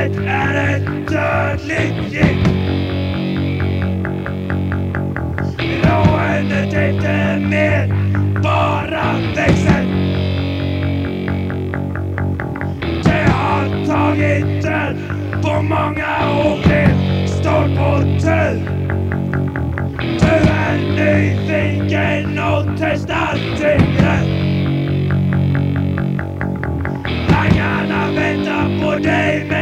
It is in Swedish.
Det är ett dödligt gift. Låendet efter mer bara växer. Det har tagit död på många och fler står på tur. Du är nyfiken och testar tyngre. Langarna väntar på dig